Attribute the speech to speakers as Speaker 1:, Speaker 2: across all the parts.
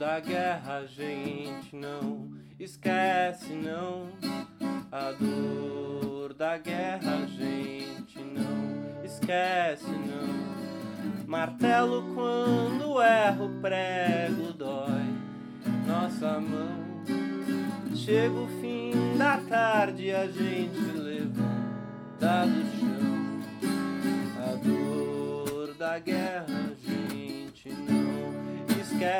Speaker 1: da guerra a gente não esquece não. A dor da guerra a gente não esquece não. Martelo quando erra o prego dói nossa mão. Chega o fim da tarde a gente levanta do chão. A dor da guerra a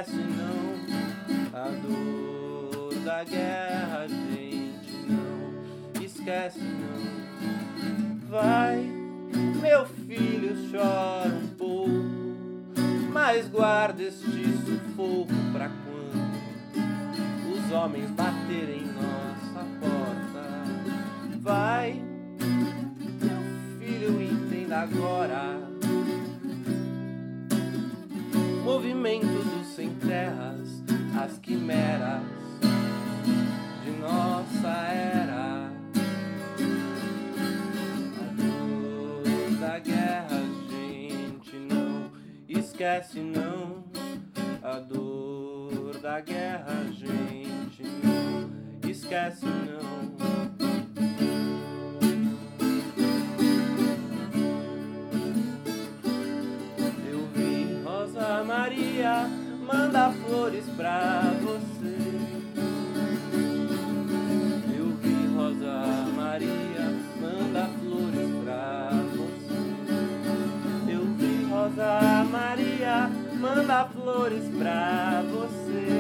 Speaker 1: esquece não. A dor da guerra gente não esquece não. Vai meu filho chora um pouco mas guarda este sufoco pra quando os homens baterem nossa porta. Vai meu filho entenda agora. Movimento as quimeras de nossa era. A dor da guerra gente não esquece não. A dor da guerra gente não esquece não. Eu vi Rosa Maria manda flores pra você. Eu vi Rosa Maria manda flores pra você. Eu vi Rosa Maria manda flores pra você